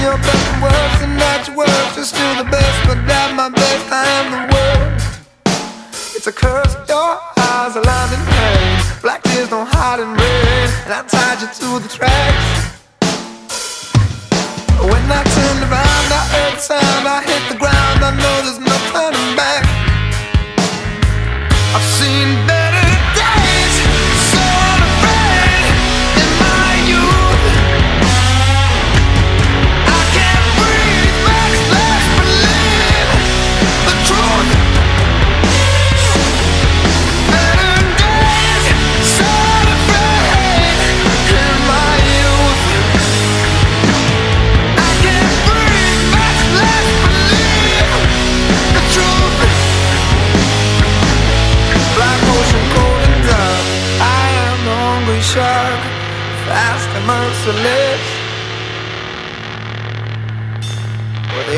your best worst, and not your worst. You're still the best, but at my best, I am the worst. It's a curse, your eyes are lined in pain. Black tears don't hide in rain, and I tied you to the tracks. When I turned around, I heard the sound, I hit the ground. I know there's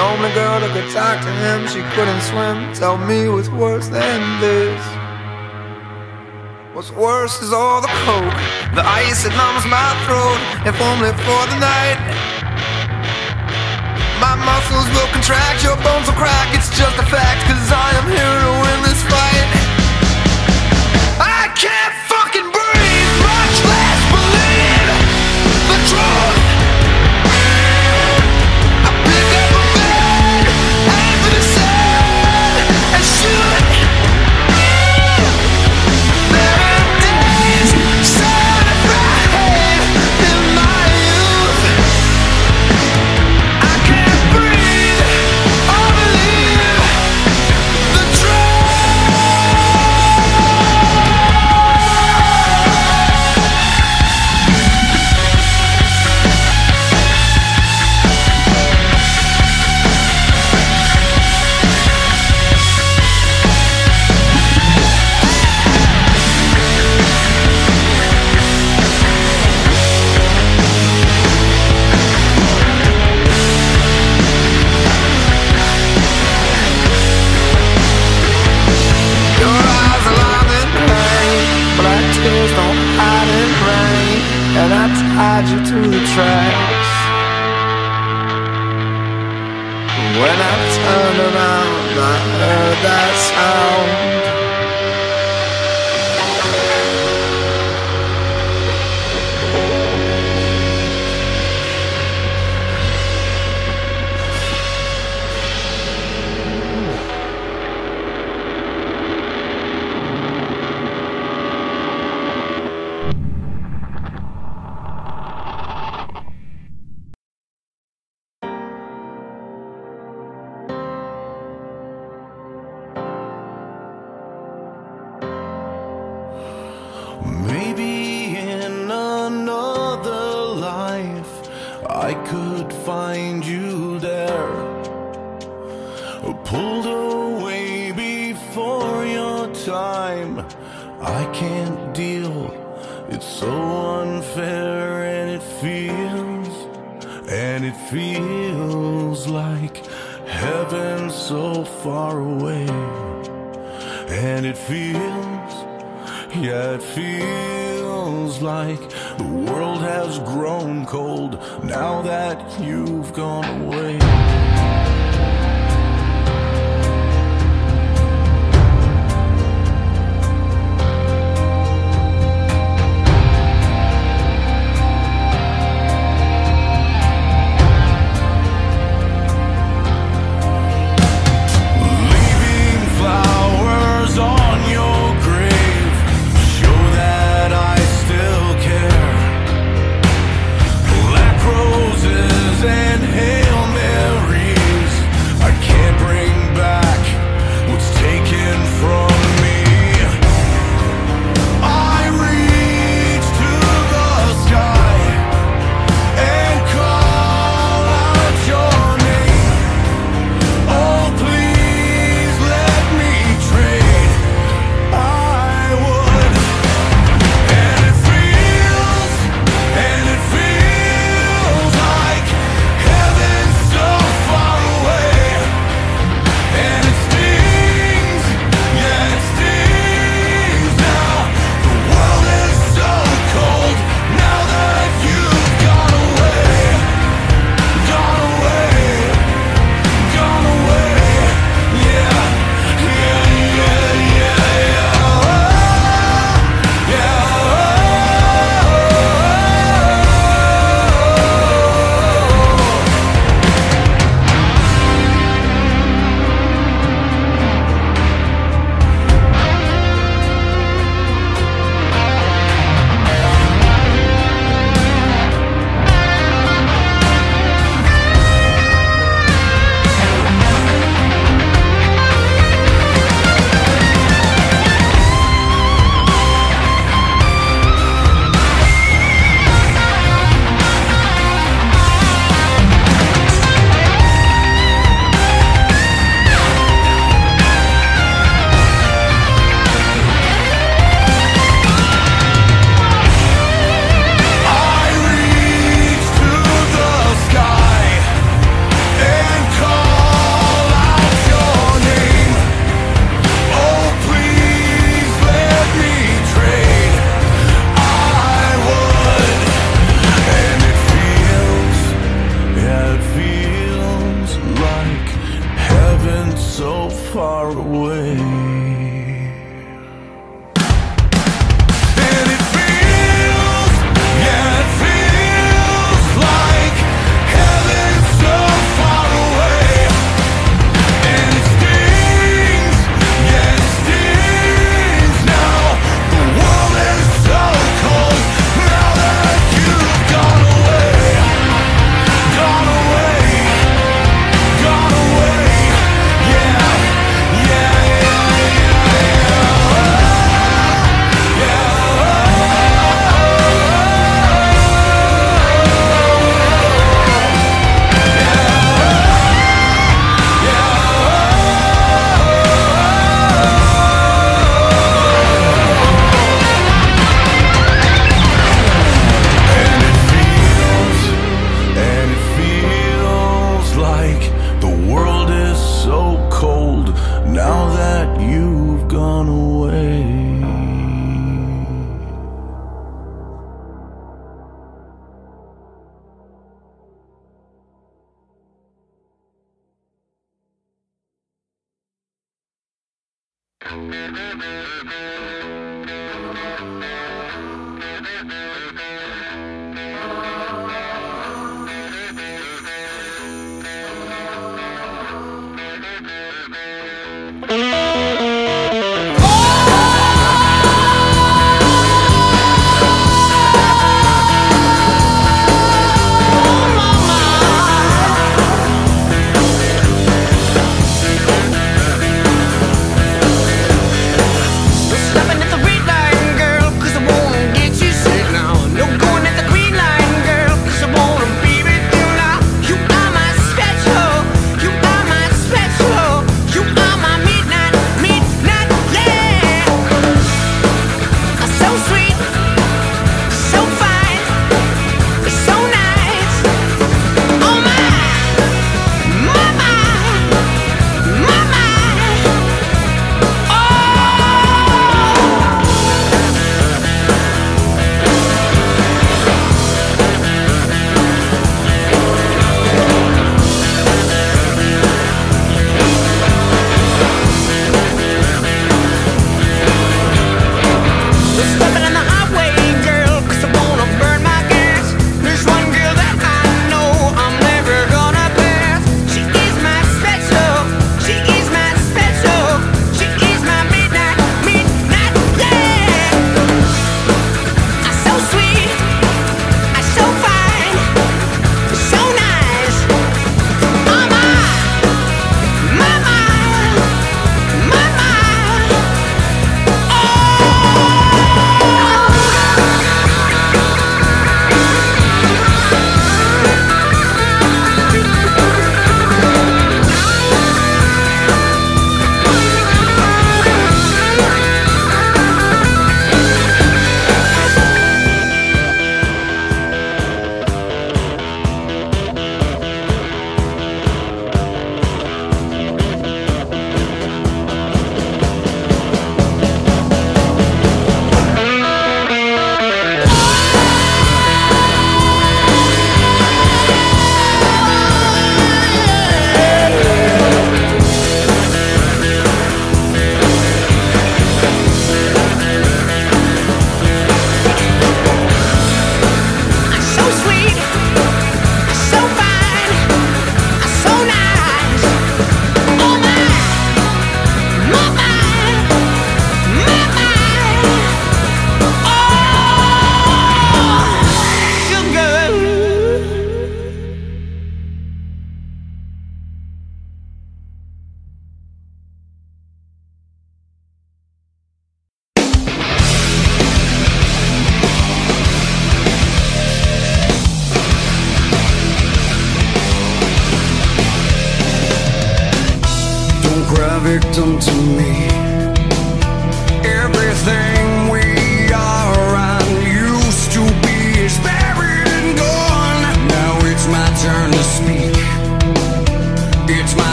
only girl that could talk to him, she couldn't swim. Tell me what's worse than this. What's worse is all the coke, the ice that numbs my throat, if only for the night. My muscles will contract, your bones will crack, it's just a fact, cause I am here to win this fight. I can't fucking breathe, I could find you there. Pulled away before your time. I can't deal, it's so unfair and it feels, and it feels like heaven so far away. And it feels yeah, it feels like the world has grown cold now that you've gone away.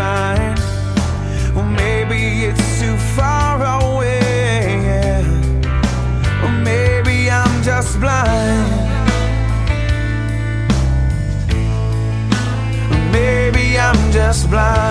fine. Well, maybe it's too far away. Yeah. Maybe I'm just blind. Maybe I'm just blind.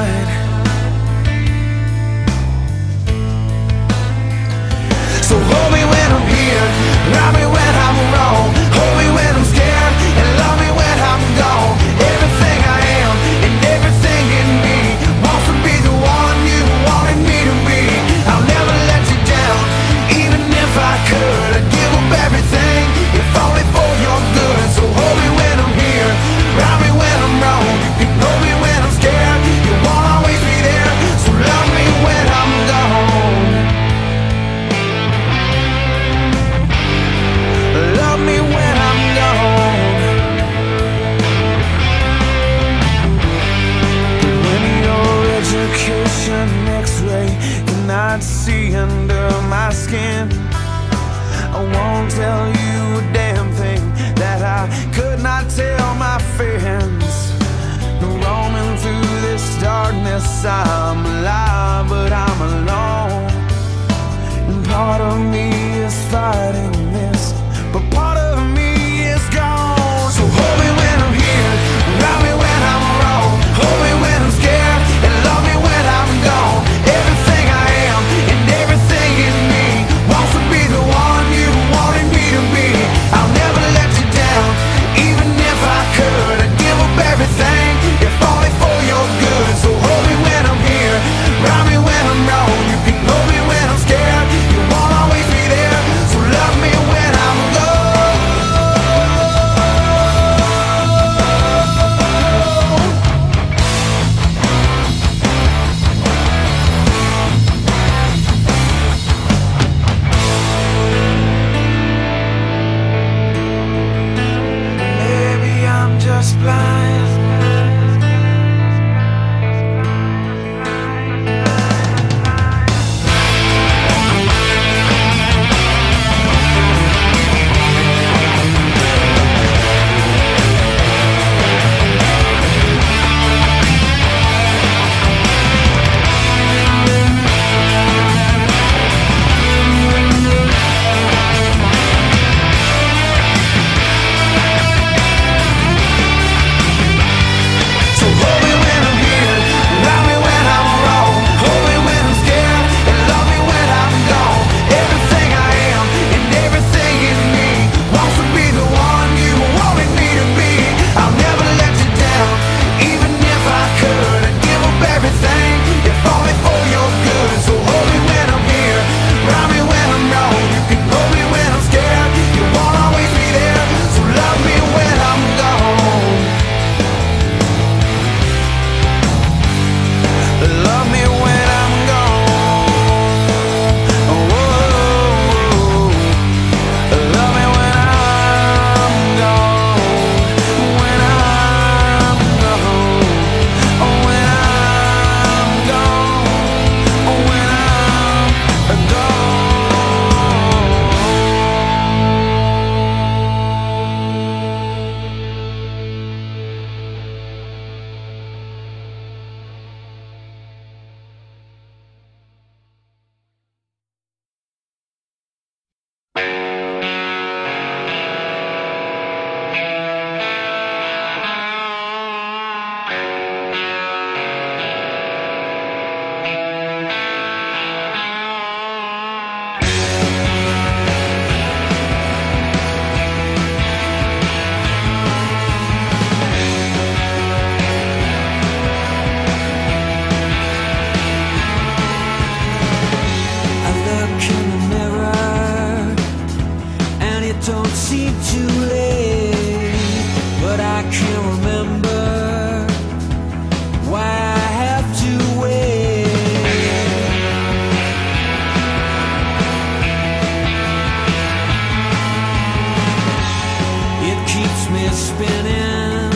spinning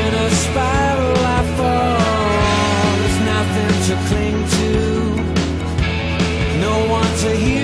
in a spiral. I fall. There's nothing to cling to, no one to hear.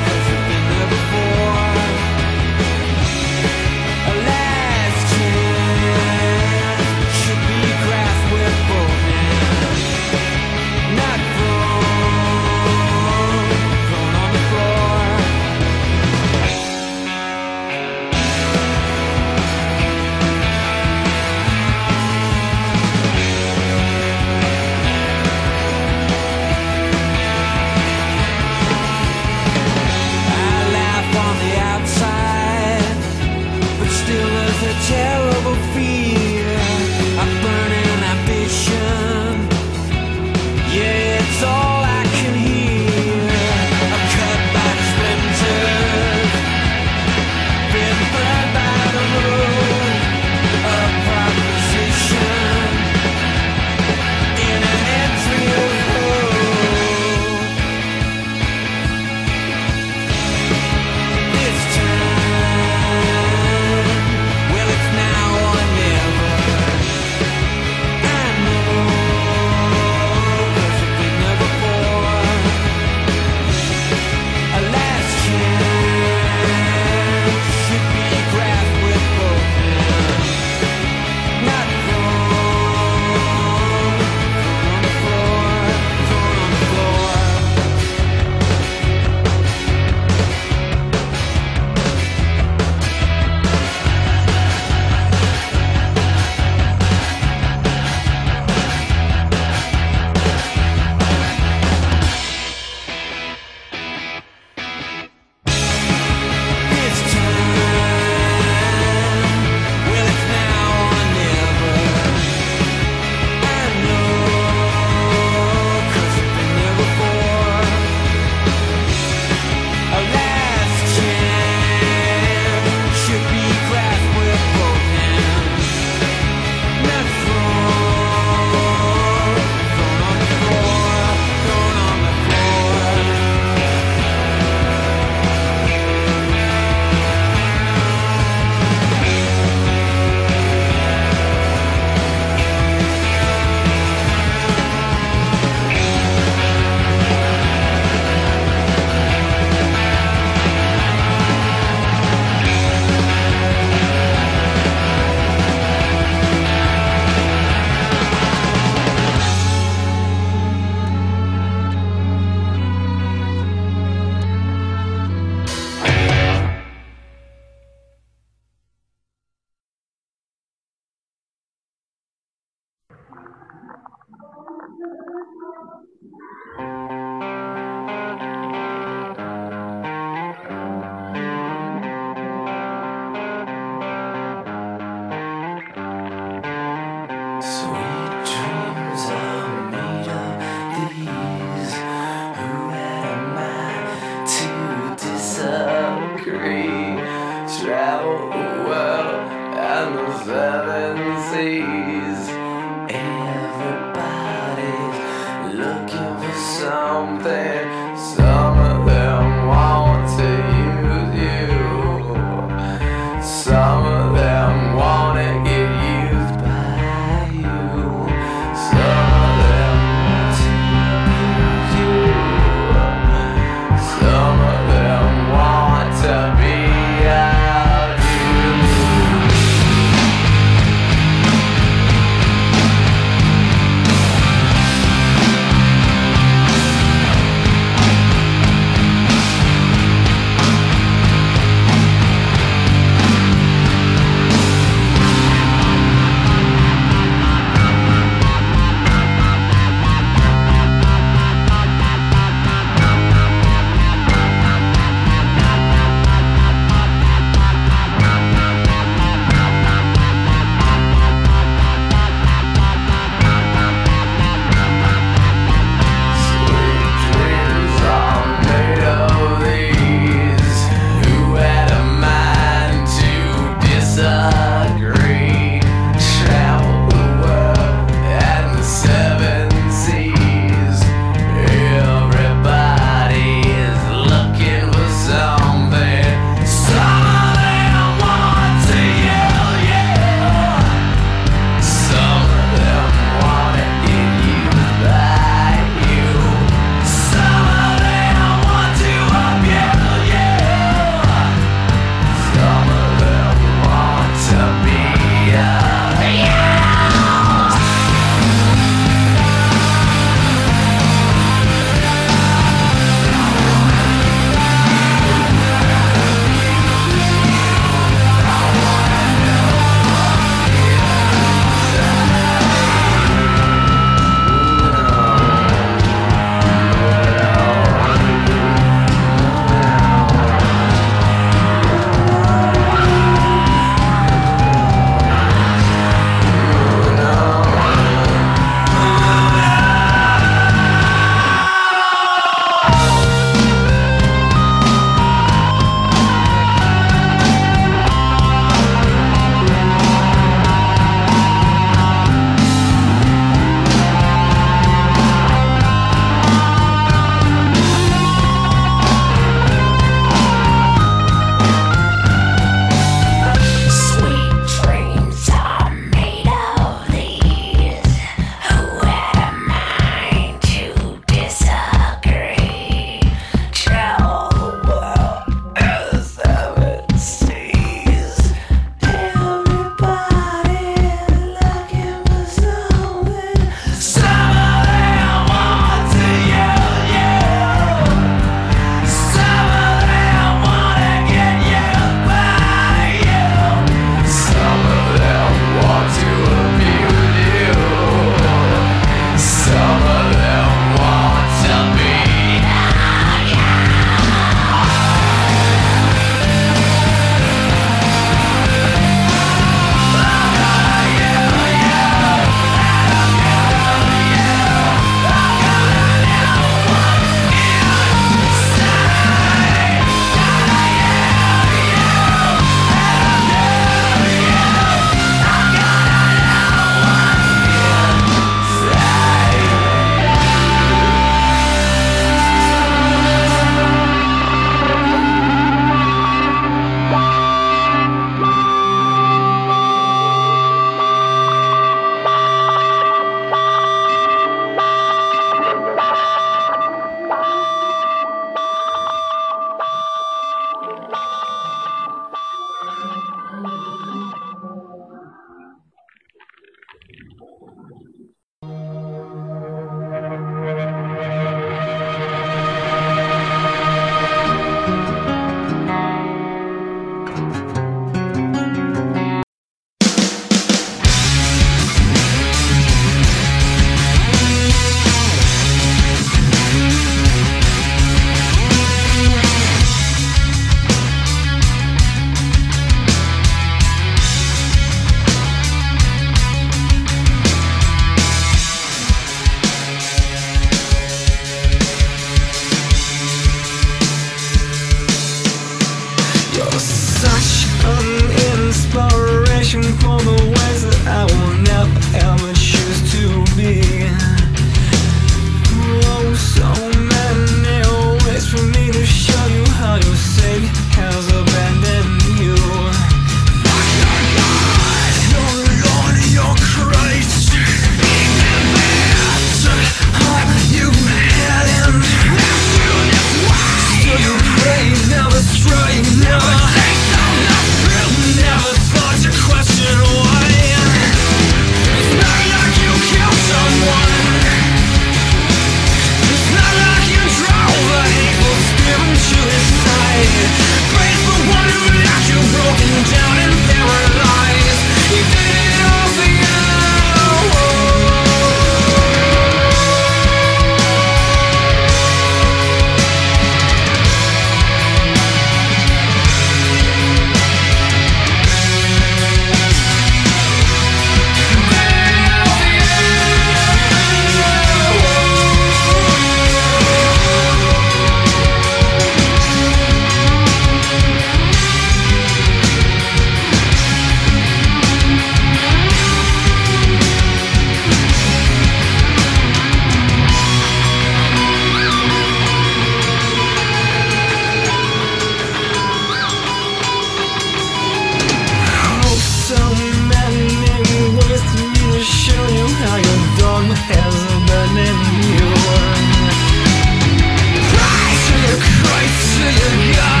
Christ, to Christ, God.